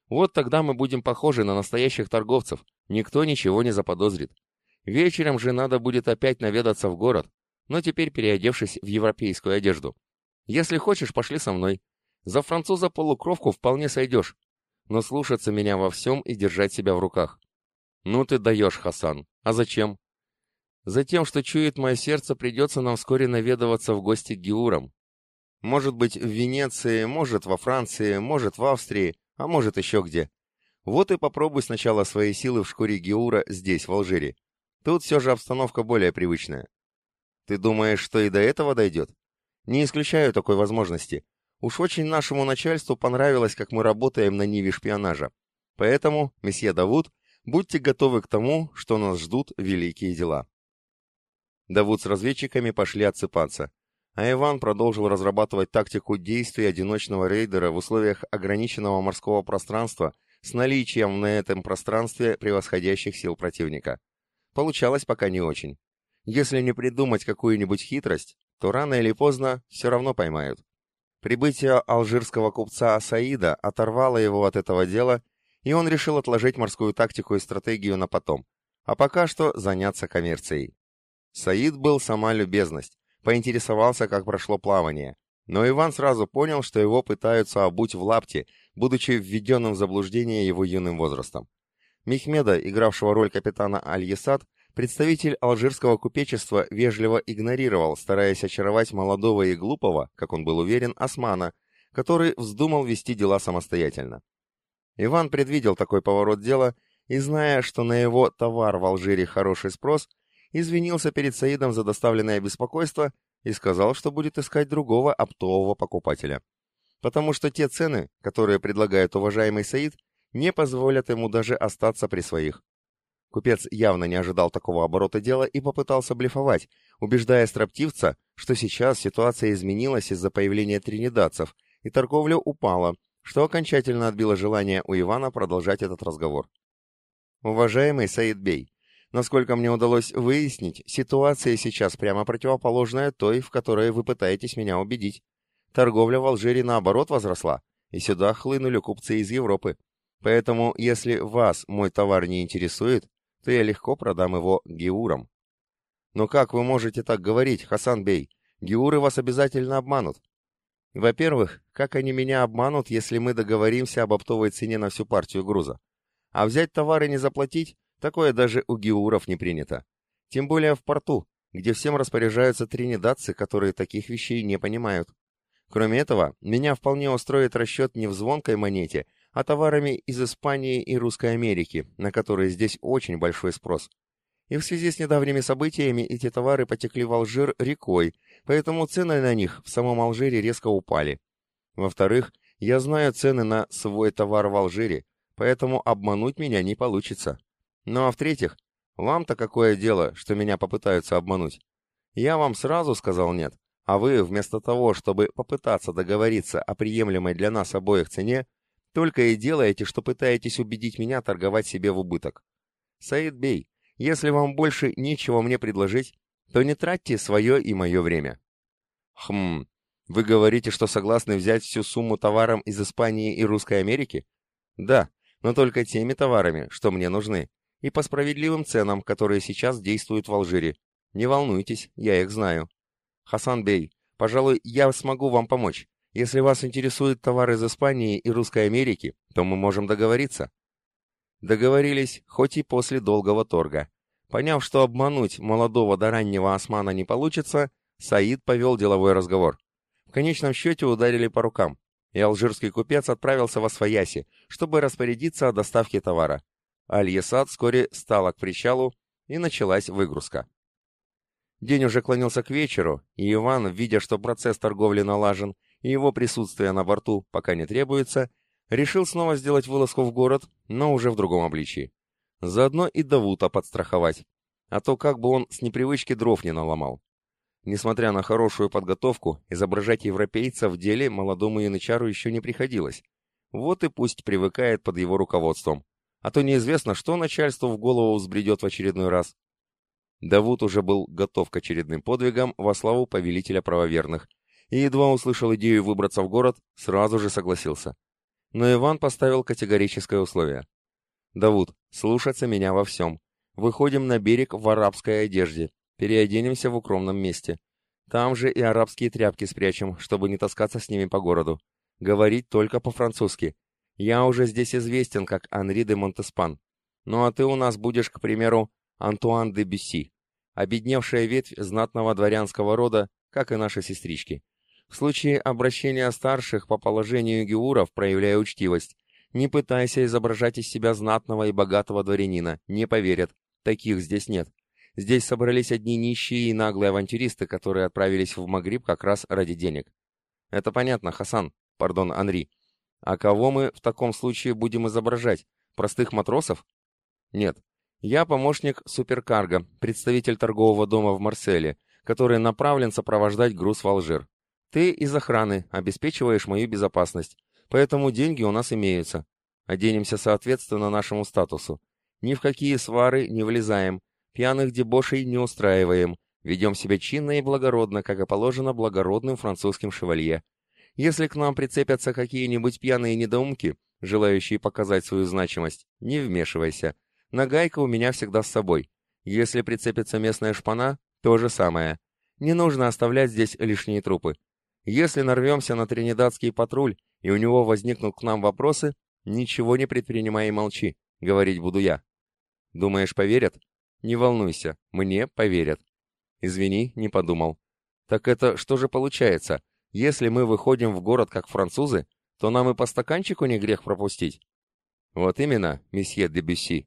Вот тогда мы будем похожи на настоящих торговцев. Никто ничего не заподозрит. Вечером же надо будет опять наведаться в город, но теперь переодевшись в европейскую одежду. Если хочешь, пошли со мной. За француза полукровку вполне сойдешь. Но слушаться меня во всем и держать себя в руках. Ну ты даешь, Хасан. А зачем? Затем, что чует мое сердце, придется нам вскоре наведываться в гости к Геурам. Может быть, в Венеции, может, во Франции, может, в Австрии, а может, еще где. Вот и попробуй сначала свои силы в шкуре Геура здесь, в Алжире. Тут все же обстановка более привычная. Ты думаешь, что и до этого дойдет? Не исключаю такой возможности. Уж очень нашему начальству понравилось, как мы работаем на ниве шпионажа. Поэтому, месье Давуд, будьте готовы к тому, что нас ждут великие дела. Давуд с разведчиками пошли отсыпаться, а Иван продолжил разрабатывать тактику действий одиночного рейдера в условиях ограниченного морского пространства с наличием на этом пространстве превосходящих сил противника. Получалось пока не очень. Если не придумать какую-нибудь хитрость, то рано или поздно все равно поймают. Прибытие алжирского купца Саида оторвало его от этого дела, и он решил отложить морскую тактику и стратегию на потом, а пока что заняться коммерцией. Саид был сама любезность, поинтересовался, как прошло плавание. Но Иван сразу понял, что его пытаются обуть в лапте, будучи введенным в заблуждение его юным возрастом. Мехмеда, игравшего роль капитана Аль-Ясад, представитель алжирского купечества вежливо игнорировал, стараясь очаровать молодого и глупого, как он был уверен, османа, который вздумал вести дела самостоятельно. Иван предвидел такой поворот дела и, зная, что на его товар в Алжире хороший спрос, извинился перед Саидом за доставленное беспокойство и сказал, что будет искать другого оптового покупателя. Потому что те цены, которые предлагает уважаемый Саид, не позволят ему даже остаться при своих. Купец явно не ожидал такого оборота дела и попытался блефовать, убеждая строптивца, что сейчас ситуация изменилась из-за появления тринидадцев, и торговля упала, что окончательно отбило желание у Ивана продолжать этот разговор. «Уважаемый Саид Бей, Насколько мне удалось выяснить, ситуация сейчас прямо противоположная той, в которой вы пытаетесь меня убедить. Торговля в Алжире наоборот возросла, и сюда хлынули купцы из Европы. Поэтому, если вас мой товар не интересует, то я легко продам его геурам. Но как вы можете так говорить, Хасан Бей? Геуры вас обязательно обманут. Во-первых, как они меня обманут, если мы договоримся об оптовой цене на всю партию груза? А взять товар и не заплатить Такое даже у геуров не принято. Тем более в порту, где всем распоряжаются тринидадцы, которые таких вещей не понимают. Кроме этого, меня вполне устроит расчет не в звонкой монете, а товарами из Испании и Русской Америки, на которые здесь очень большой спрос. И в связи с недавними событиями эти товары потекли в Алжир рекой, поэтому цены на них в самом Алжире резко упали. Во-вторых, я знаю цены на свой товар в Алжире, поэтому обмануть меня не получится. Ну а в-третьих, вам-то какое дело, что меня попытаются обмануть? Я вам сразу сказал нет, а вы, вместо того, чтобы попытаться договориться о приемлемой для нас обоих цене, только и делаете, что пытаетесь убедить меня торговать себе в убыток. Саид Бей, если вам больше нечего мне предложить, то не тратьте свое и мое время. Хм, вы говорите, что согласны взять всю сумму товаром из Испании и Русской Америки? Да, но только теми товарами, что мне нужны и по справедливым ценам, которые сейчас действуют в Алжире. Не волнуйтесь, я их знаю. Хасан Бей, пожалуй, я смогу вам помочь. Если вас интересуют товары из Испании и Русской Америки, то мы можем договориться. Договорились, хоть и после долгого торга. Поняв, что обмануть молодого до раннего османа не получится, Саид повел деловой разговор. В конечном счете ударили по рукам, и алжирский купец отправился во Свояси, чтобы распорядиться о доставке товара. Аль-Ясад вскоре стала к причалу, и началась выгрузка. День уже клонился к вечеру, и Иван, видя, что процесс торговли налажен, и его присутствие на борту пока не требуется, решил снова сделать вылазку в город, но уже в другом обличии. Заодно и Давута подстраховать, а то как бы он с непривычки дров не наломал. Несмотря на хорошую подготовку, изображать европейца в деле молодому янычару еще не приходилось. Вот и пусть привыкает под его руководством а то неизвестно, что начальству в голову взбредет в очередной раз. Давуд уже был готов к очередным подвигам во славу повелителя правоверных, и едва услышал идею выбраться в город, сразу же согласился. Но Иван поставил категорическое условие. «Давуд, слушаться меня во всем. Выходим на берег в арабской одежде. Переоденемся в укромном месте. Там же и арабские тряпки спрячем, чтобы не таскаться с ними по городу. Говорить только по-французски. Я уже здесь известен как Анри де Монтеспан. Ну а ты у нас будешь, к примеру, Антуан де Бюсси, обедневшая ветвь знатного дворянского рода, как и наши сестрички. В случае обращения старших по положению геуров проявляя учтивость. Не пытайся изображать из себя знатного и богатого дворянина, не поверят. Таких здесь нет. Здесь собрались одни нищие и наглые авантюристы, которые отправились в Магриб как раз ради денег. Это понятно, Хасан, пардон, Анри. А кого мы в таком случае будем изображать? Простых матросов? Нет. Я помощник суперкарго, представитель торгового дома в Марселе, который направлен сопровождать груз в Алжир. Ты из охраны обеспечиваешь мою безопасность, поэтому деньги у нас имеются. Оденемся соответственно нашему статусу. Ни в какие свары не влезаем, пьяных дебошей не устраиваем, ведем себя чинно и благородно, как и положено благородным французским шевалье. Если к нам прицепятся какие-нибудь пьяные недоумки, желающие показать свою значимость, не вмешивайся. Нагайка у меня всегда с собой. Если прицепится местная шпана, то же самое. Не нужно оставлять здесь лишние трупы. Если нарвемся на тринидадский патруль, и у него возникнут к нам вопросы, ничего не предпринимай и молчи, говорить буду я. Думаешь, поверят? Не волнуйся, мне поверят. Извини, не подумал. Так это что же получается? Если мы выходим в город как французы, то нам и по стаканчику не грех пропустить. Вот именно, месье де Бюсси.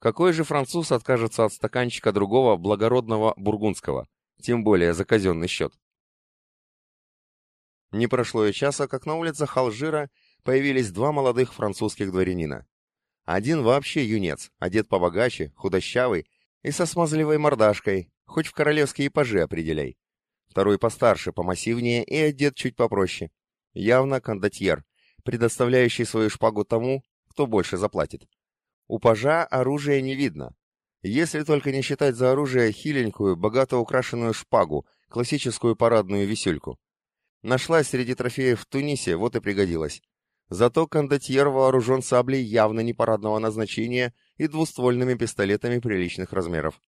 Какой же француз откажется от стаканчика другого благородного бургундского, тем более за казенный счет? Не прошло и часа, как на улицах Алжира появились два молодых французских дворянина. Один вообще юнец, одет побогаче, худощавый и со смазливой мордашкой, хоть в королевские пажи определяй. Второй постарше, помассивнее и одет чуть попроще. Явно кондотьер, предоставляющий свою шпагу тому, кто больше заплатит. У пажа оружия не видно. Если только не считать за оружие хиленькую, богато украшенную шпагу, классическую парадную висюльку. Нашлась среди трофеев в Тунисе, вот и пригодилась. Зато кондотьер вооружен саблей явно не парадного назначения и двуствольными пистолетами приличных размеров.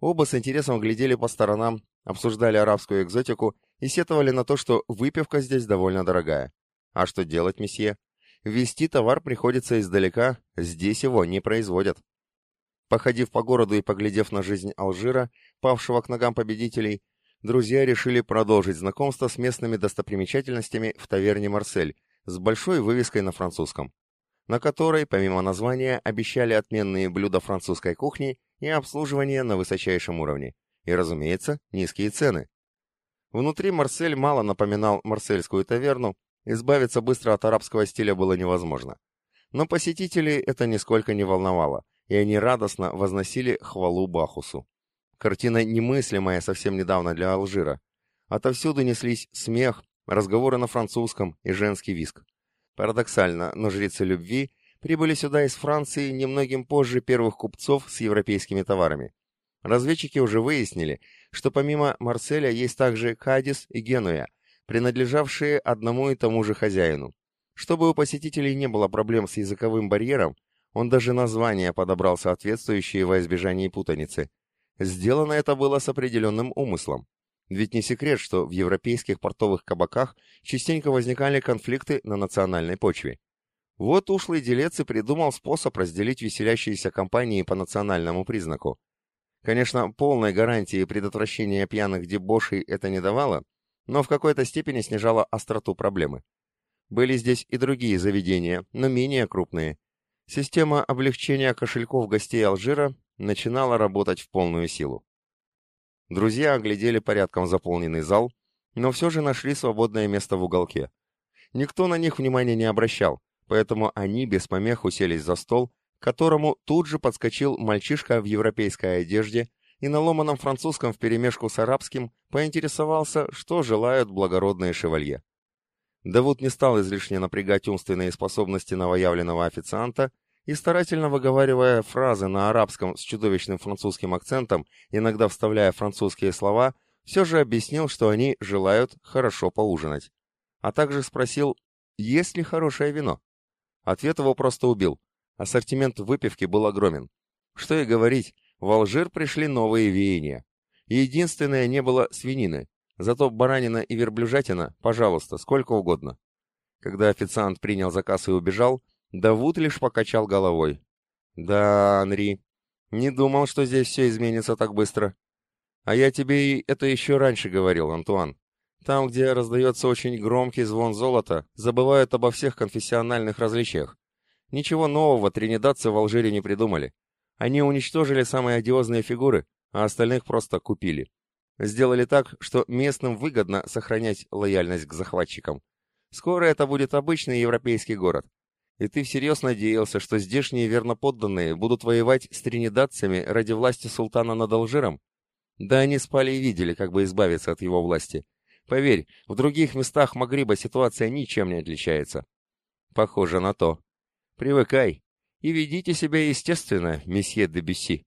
Оба с интересом глядели по сторонам, обсуждали арабскую экзотику и сетовали на то, что выпивка здесь довольно дорогая. А что делать, месье? Вести товар приходится издалека, здесь его не производят. Походив по городу и поглядев на жизнь Алжира, павшего к ногам победителей, друзья решили продолжить знакомство с местными достопримечательностями в таверне «Марсель» с большой вывеской на французском, на которой, помимо названия, обещали отменные блюда французской кухни и обслуживание на высочайшем уровне. И, разумеется, низкие цены. Внутри Марсель мало напоминал марсельскую таверну, избавиться быстро от арабского стиля было невозможно. Но посетителей это нисколько не волновало, и они радостно возносили хвалу Бахусу. Картина немыслимая совсем недавно для Алжира. Отовсюду неслись смех, разговоры на французском и женский виск. Парадоксально, но жрицы любви прибыли сюда из Франции немногим позже первых купцов с европейскими товарами. Разведчики уже выяснили, что помимо Марселя есть также Кадис и Генуя, принадлежавшие одному и тому же хозяину. Чтобы у посетителей не было проблем с языковым барьером, он даже названия подобрал соответствующие во избежание путаницы. Сделано это было с определенным умыслом. Ведь не секрет, что в европейских портовых кабаках частенько возникали конфликты на национальной почве. Вот ушлый делец и придумал способ разделить веселящиеся компании по национальному признаку. Конечно, полной гарантии предотвращения пьяных дебошей это не давало, но в какой-то степени снижало остроту проблемы. Были здесь и другие заведения, но менее крупные. Система облегчения кошельков гостей Алжира начинала работать в полную силу. Друзья оглядели порядком заполненный зал, но все же нашли свободное место в уголке. Никто на них внимания не обращал, поэтому они без помех уселись за стол, к которому тут же подскочил мальчишка в европейской одежде и на ломаном французском вперемешку с арабским поинтересовался, что желают благородные шевалье. Давуд не стал излишне напрягать умственные способности новоявленного официанта и старательно выговаривая фразы на арабском с чудовищным французским акцентом, иногда вставляя французские слова, все же объяснил, что они желают хорошо поужинать. А также спросил, есть ли хорошее вино. Ответ его просто убил. Ассортимент выпивки был огромен. Что и говорить, в Алжир пришли новые веяния. Единственное, не было свинины. Зато баранина и верблюжатина, пожалуйста, сколько угодно. Когда официант принял заказ и убежал, Давуд лишь покачал головой. «Да, Анри, не думал, что здесь все изменится так быстро. А я тебе это еще раньше говорил, Антуан. Там, где раздается очень громкий звон золота, забывают обо всех конфессиональных различиях. Ничего нового тринидадцы в Алжире не придумали. Они уничтожили самые одиозные фигуры, а остальных просто купили. Сделали так, что местным выгодно сохранять лояльность к захватчикам. Скоро это будет обычный европейский город. И ты всерьез надеялся, что здешние верноподданные будут воевать с тринидадцами ради власти султана над Алжиром? Да они спали и видели, как бы избавиться от его власти. Поверь, в других местах Магриба ситуация ничем не отличается. Похоже на то. Привыкай. И ведите себя естественно, месье де Бюсси.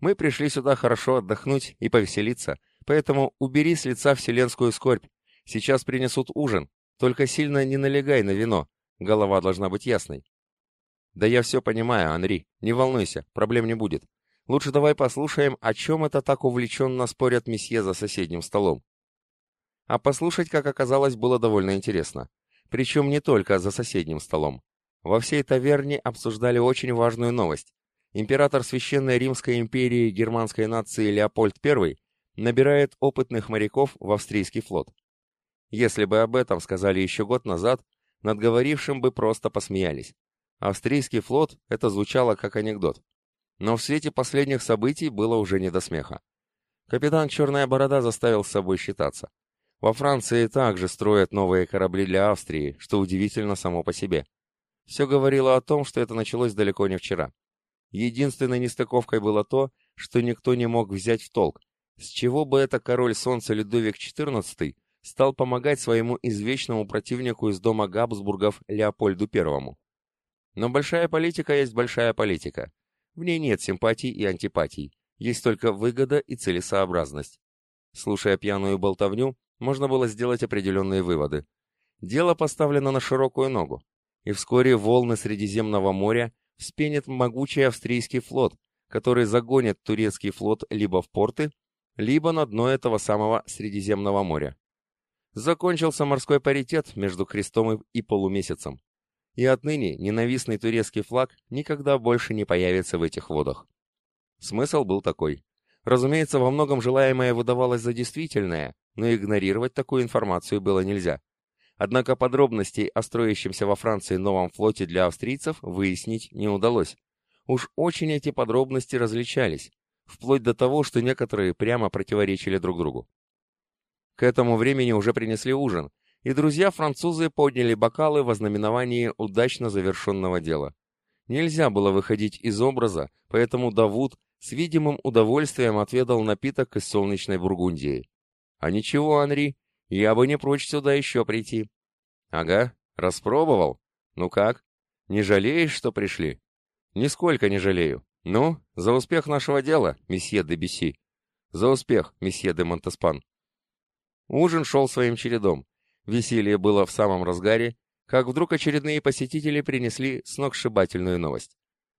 Мы пришли сюда хорошо отдохнуть и повеселиться, поэтому убери с лица вселенскую скорбь. Сейчас принесут ужин. Только сильно не налегай на вино. Голова должна быть ясной. Да я все понимаю, Анри. Не волнуйся, проблем не будет. Лучше давай послушаем, о чем это так увлеченно спорят месье за соседним столом. А послушать, как оказалось, было довольно интересно. Причем не только за соседним столом. Во всей таверне обсуждали очень важную новость. Император Священной Римской империи германской нации Леопольд I набирает опытных моряков в австрийский флот. Если бы об этом сказали еще год назад, над говорившим бы просто посмеялись. Австрийский флот — это звучало как анекдот. Но в свете последних событий было уже не до смеха. Капитан Черная Борода заставил с собой считаться. Во Франции также строят новые корабли для Австрии, что удивительно само по себе. Все говорило о том, что это началось далеко не вчера. Единственной нестыковкой было то, что никто не мог взять в толк, с чего бы это король солнца Людовик XIV стал помогать своему извечному противнику из дома Габсбургов Леопольду I. Но большая политика есть большая политика. В ней нет симпатий и антипатий, есть только выгода и целесообразность. Слушая пьяную болтовню, можно было сделать определенные выводы. Дело поставлено на широкую ногу, и вскоре волны Средиземного моря вспенит могучий австрийский флот, который загонит турецкий флот либо в порты, либо на дно этого самого Средиземного моря. Закончился морской паритет между крестом и полумесяцем, и отныне ненавистный турецкий флаг никогда больше не появится в этих водах. Смысл был такой. Разумеется, во многом желаемое выдавалось за действительное, но игнорировать такую информацию было нельзя. Однако подробностей о строящемся во Франции новом флоте для австрийцев выяснить не удалось. Уж очень эти подробности различались, вплоть до того, что некоторые прямо противоречили друг другу. К этому времени уже принесли ужин, и друзья-французы подняли бокалы в ознаменовании удачно завершенного дела. Нельзя было выходить из образа, поэтому Давуд с видимым удовольствием отведал напиток из солнечной Бургундии. А ничего, Анри, я бы не прочь сюда еще прийти. Ага, распробовал. Ну как? Не жалеешь, что пришли? Нисколько не жалею. Ну, за успех нашего дела, месье де Бесси. За успех, месье де Монтеспан. Ужин шел своим чередом. Веселье было в самом разгаре, как вдруг очередные посетители принесли сногсшибательную новость.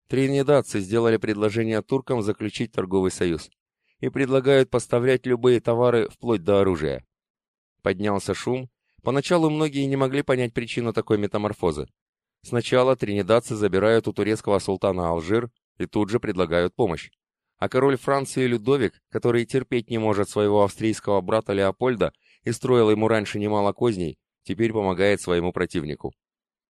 Тринидадцы сделали предложение туркам заключить торговый союз и предлагают поставлять любые товары вплоть до оружия. Поднялся шум. Поначалу многие не могли понять причину такой метаморфозы. Сначала тринидадцы забирают у турецкого султана Алжир и тут же предлагают помощь. А король Франции Людовик, который терпеть не может своего австрийского брата Леопольда и строил ему раньше немало козней, теперь помогает своему противнику.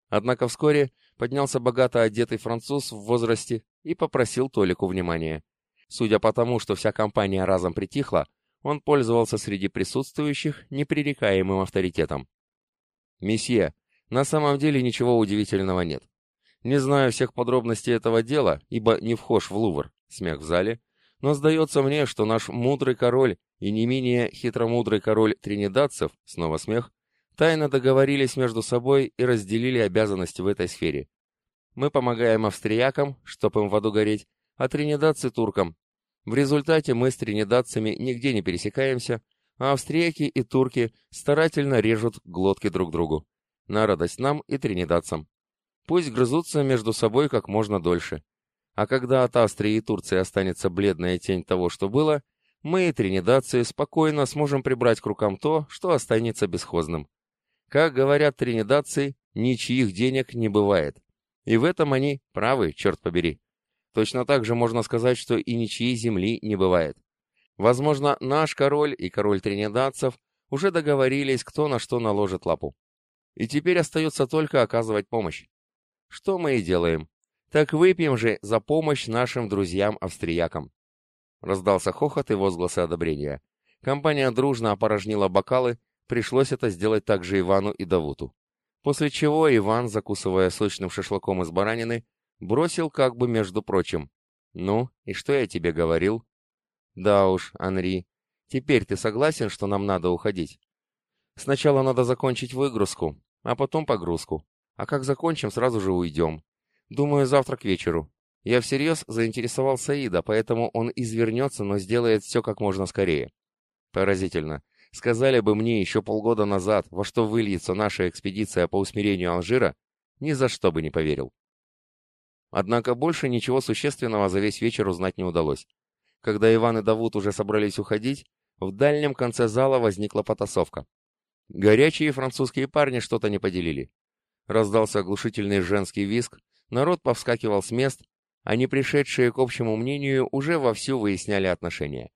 Однако вскоре поднялся богато одетый француз в возрасте и попросил Толику внимания. Судя по тому, что вся компания разом притихла, он пользовался среди присутствующих непререкаемым авторитетом. «Месье, на самом деле ничего удивительного нет. Не знаю всех подробностей этого дела, ибо не вхож в Лувр, смех в зале, но сдается мне, что наш мудрый король и не менее хитромудрый король тринидадцев, снова смех, тайно договорились между собой и разделили обязанности в этой сфере. Мы помогаем австриякам, чтоб им в аду гореть, а тринидадцы туркам. В результате мы с тринидадцами нигде не пересекаемся, а австрияки и турки старательно режут глотки друг другу. На радость нам и тринидадцам. Пусть грызутся между собой как можно дольше. А когда от Австрии и Турции останется бледная тень того, что было, мы, тринидадцы, спокойно сможем прибрать к рукам то, что останется бесхозным. Как говорят тринидадцы, ничьих денег не бывает. И в этом они правы, черт побери. Точно так же можно сказать, что и ничьей земли не бывает. Возможно, наш король и король тринидадцев уже договорились, кто на что наложит лапу. И теперь остается только оказывать помощь. Что мы и делаем. Так выпьем же за помощь нашим друзьям-австриякам. Раздался хохот и возгласы одобрения. Компания дружно опорожнила бокалы, пришлось это сделать также Ивану и Давуту. После чего Иван, закусывая сочным шашлыком из баранины, бросил как бы между прочим. «Ну, и что я тебе говорил?» «Да уж, Анри, теперь ты согласен, что нам надо уходить?» «Сначала надо закончить выгрузку, а потом погрузку. А как закончим, сразу же уйдем. Думаю, завтра к вечеру. Я всерьез заинтересовал Саида, поэтому он извернется, но сделает все как можно скорее». «Поразительно. Сказали бы мне еще полгода назад, во что выльется наша экспедиция по усмирению Алжира, ни за что бы не поверил». Однако больше ничего существенного за весь вечер узнать не удалось. Когда Иван и Давуд уже собрались уходить, в дальнем конце зала возникла потасовка. Горячие французские парни что-то не поделили. Раздался оглушительный женский визг, народ повскакивал с мест, а не пришедшие к общему мнению уже вовсю выясняли отношения.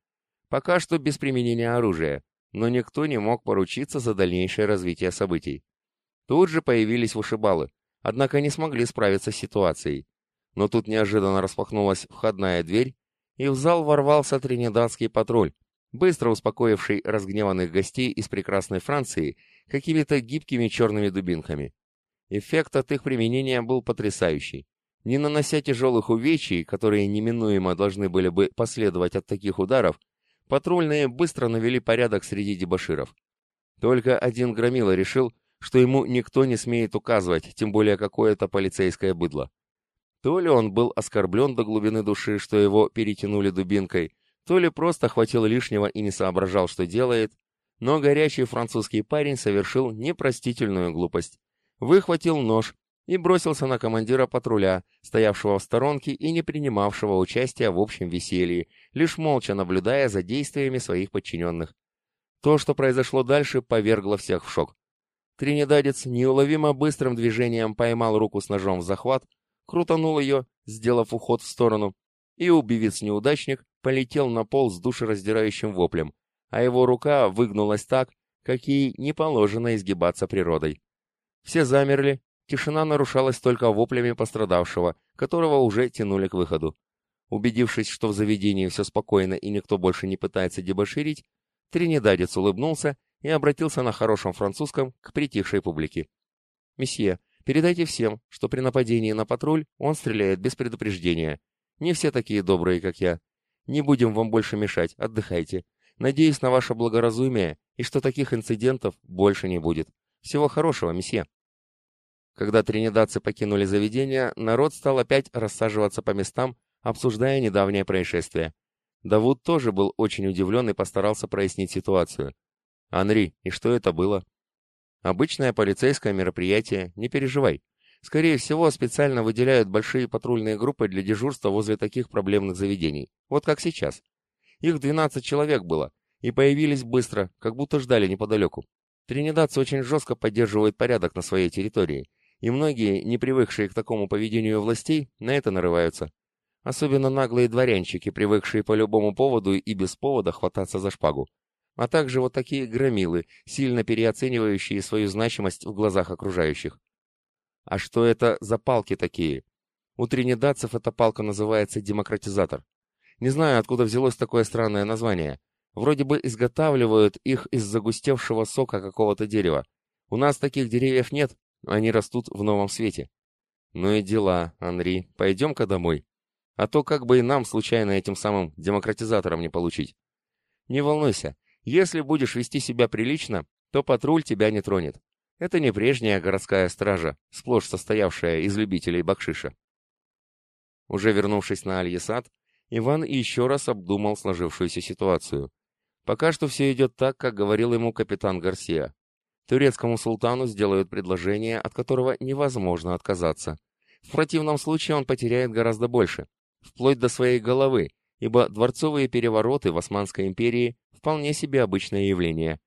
Пока что без применения оружия, но никто не мог поручиться за дальнейшее развитие событий. Тут же появились вышибалы, однако не смогли справиться с ситуацией. Но тут неожиданно распахнулась входная дверь, и в зал ворвался тринидадский патруль, быстро успокоивший разгневанных гостей из прекрасной Франции какими-то гибкими черными дубинками. Эффект от их применения был потрясающий. Не нанося тяжелых увечий, которые неминуемо должны были бы последовать от таких ударов, патрульные быстро навели порядок среди дебоширов. Только один громила решил, что ему никто не смеет указывать, тем более какое-то полицейское быдло. То ли он был оскорблен до глубины души, что его перетянули дубинкой, то ли просто хватил лишнего и не соображал, что делает, но горячий французский парень совершил непростительную глупость. Выхватил нож и бросился на командира патруля, стоявшего в сторонке и не принимавшего участия в общем веселье, лишь молча наблюдая за действиями своих подчиненных. То, что произошло дальше, повергло всех в шок. Тринидадец неуловимо быстрым движением поймал руку с ножом в захват, крутанул ее, сделав уход в сторону, и убивец-неудачник полетел на пол с душераздирающим воплем, а его рука выгнулась так, как ей не положено изгибаться природой. Все замерли, тишина нарушалась только воплями пострадавшего, которого уже тянули к выходу. Убедившись, что в заведении все спокойно и никто больше не пытается дебоширить, Тринидадец улыбнулся и обратился на хорошем французском к притихшей публике. «Месье, Передайте всем, что при нападении на патруль он стреляет без предупреждения. Не все такие добрые, как я. Не будем вам больше мешать, отдыхайте. Надеюсь на ваше благоразумие и что таких инцидентов больше не будет. Всего хорошего, месье. Когда тринидадцы покинули заведение, народ стал опять рассаживаться по местам, обсуждая недавнее происшествие. Давуд тоже был очень удивлен и постарался прояснить ситуацию. «Анри, и что это было?» Обычное полицейское мероприятие, не переживай. Скорее всего, специально выделяют большие патрульные группы для дежурства возле таких проблемных заведений. Вот как сейчас. Их 12 человек было, и появились быстро, как будто ждали неподалеку. Тринидадцы очень жестко поддерживают порядок на своей территории, и многие, не привыкшие к такому поведению властей, на это нарываются. Особенно наглые дворянчики, привыкшие по любому поводу и без повода хвататься за шпагу а также вот такие громилы, сильно переоценивающие свою значимость в глазах окружающих. А что это за палки такие? У тринидадцев эта палка называется демократизатор. Не знаю, откуда взялось такое странное название. Вроде бы изготавливают их из загустевшего сока какого-то дерева. У нас таких деревьев нет, они растут в новом свете. Ну и дела, Анри, пойдем-ка домой. А то как бы и нам случайно этим самым демократизатором не получить. Не волнуйся, если будешь вести себя прилично, то патруль тебя не тронет. Это не прежняя городская стража, сплошь состоявшая из любителей бакшиша. Уже вернувшись на Аль-Ясад, Иван еще раз обдумал сложившуюся ситуацию. Пока что все идет так, как говорил ему капитан Гарсия. Турецкому султану сделают предложение, от которого невозможно отказаться. В противном случае он потеряет гораздо больше, вплоть до своей головы, ибо дворцовые перевороты в Османской империи вполне себе обычное явление,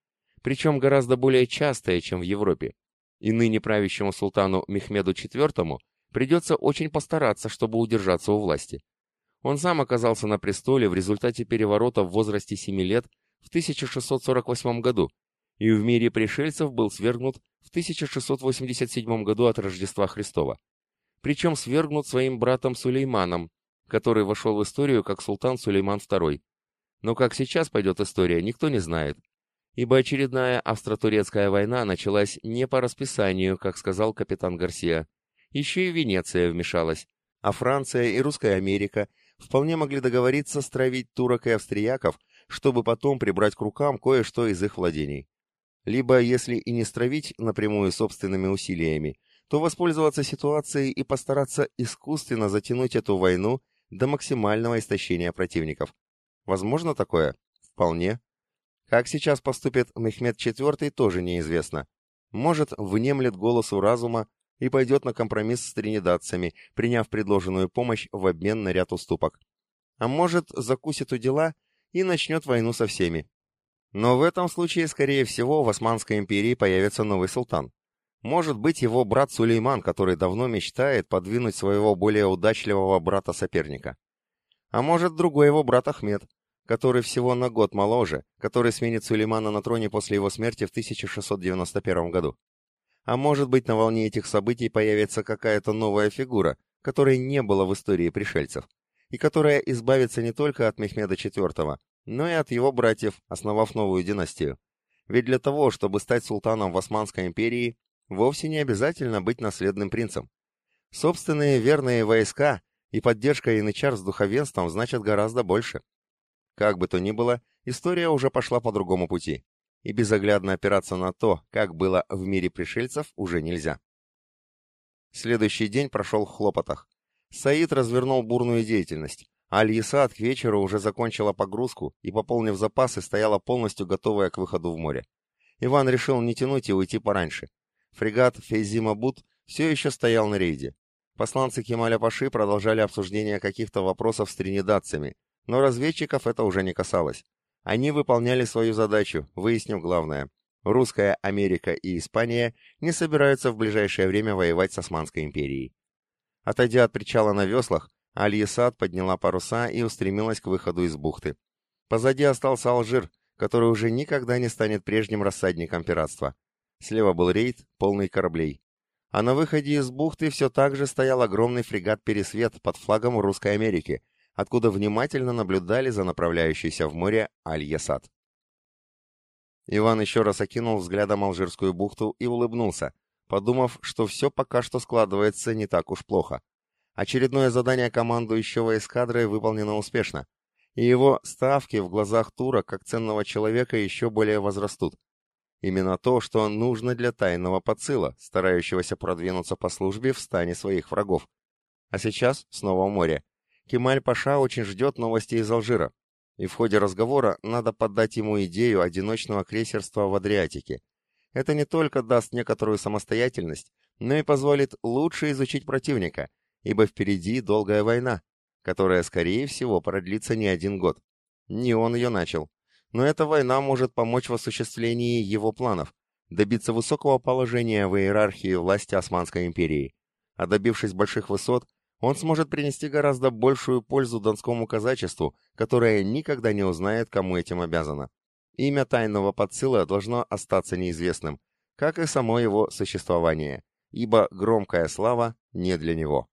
причем гораздо более частое, чем в Европе. И ныне правящему султану Мехмеду IV придется очень постараться, чтобы удержаться у власти. Он сам оказался на престоле в результате переворота в возрасте 7 лет в 1648 году и в мире пришельцев был свергнут в 1687 году от Рождества Христова. Причем свергнут своим братом Сулейманом, который вошел в историю как султан Сулейман II. Но как сейчас пойдет история, никто не знает, ибо очередная австро-турецкая война началась не по расписанию, как сказал капитан Гарсия. Еще и Венеция вмешалась, а Франция и Русская Америка вполне могли договориться стравить турок и австрияков, чтобы потом прибрать к рукам кое-что из их владений. Либо, если и не стравить напрямую собственными усилиями, то воспользоваться ситуацией и постараться искусственно затянуть эту войну до максимального истощения противников. Возможно такое? Вполне. Как сейчас поступит Мехмед IV, тоже неизвестно. Может, внемлет голосу разума и пойдет на компромисс с тринидадцами, приняв предложенную помощь в обмен на ряд уступок. А может, закусит у дела и начнет войну со всеми. Но в этом случае, скорее всего, в Османской империи появится новый султан. Может быть, его брат Сулейман, который давно мечтает подвинуть своего более удачливого брата-соперника. А может, другой его брат Ахмед, который всего на год моложе, который сменит Сулеймана на троне после его смерти в 1691 году. А может быть, на волне этих событий появится какая-то новая фигура, которой не было в истории пришельцев, и которая избавится не только от Мехмеда IV, но и от его братьев, основав новую династию. Ведь для того, чтобы стать султаном в Османской империи, вовсе не обязательно быть наследным принцем. Собственные верные войска и поддержка янычар с духовенством значат гораздо больше. Как бы то ни было, история уже пошла по другому пути и безоглядно опираться на то, как было в мире пришельцев, уже нельзя. Следующий день прошел в хлопотах. Саид развернул бурную деятельность. Аль-Ясад к вечеру уже закончила погрузку и, пополнив запасы, стояла полностью готовая к выходу в море. Иван решил не тянуть и уйти пораньше. Фрегат Фейзима-Бут все еще стоял на рейде. Посланцы Кемаля Паши продолжали обсуждение каких-то вопросов с тринидадцами, но разведчиков это уже не касалось. Они выполняли свою задачу, выяснив главное. Русская Америка и Испания не собираются в ближайшее время воевать с Османской империей. Отойдя от причала на веслах, Аль-Ясад подняла паруса и устремилась к выходу из бухты. Позади остался Алжир, который уже никогда не станет прежним рассадником пиратства. Слева был рейд, полный кораблей. А на выходе из бухты все так же стоял огромный фрегат «Пересвет» под флагом Русской Америки, откуда внимательно наблюдали за направляющейся в море Аль-Ясад. Иван еще раз окинул взглядом Алжирскую бухту и улыбнулся, подумав, что все пока что складывается не так уж плохо. Очередное задание командующего эскадрой выполнено успешно, и его ставки в глазах Тура как ценного человека еще более возрастут. Именно то, что нужно для тайного подсыла, старающегося продвинуться по службе в стане своих врагов. А сейчас снова море, Кемаль-Паша очень ждет новости из Алжира, и в ходе разговора надо подать ему идею одиночного крейсерства в Адриатике. Это не только даст некоторую самостоятельность, но и позволит лучше изучить противника, ибо впереди долгая война, которая, скорее всего, продлится не один год. Не он ее начал. Но эта война может помочь в осуществлении его планов, добиться высокого положения в иерархии власти Османской империи. А добившись больших высот, он сможет принести гораздо большую пользу донскому казачеству, которое никогда не узнает, кому этим обязано. Имя тайного подсыла должно остаться неизвестным, как и само его существование, ибо громкая слава не для него.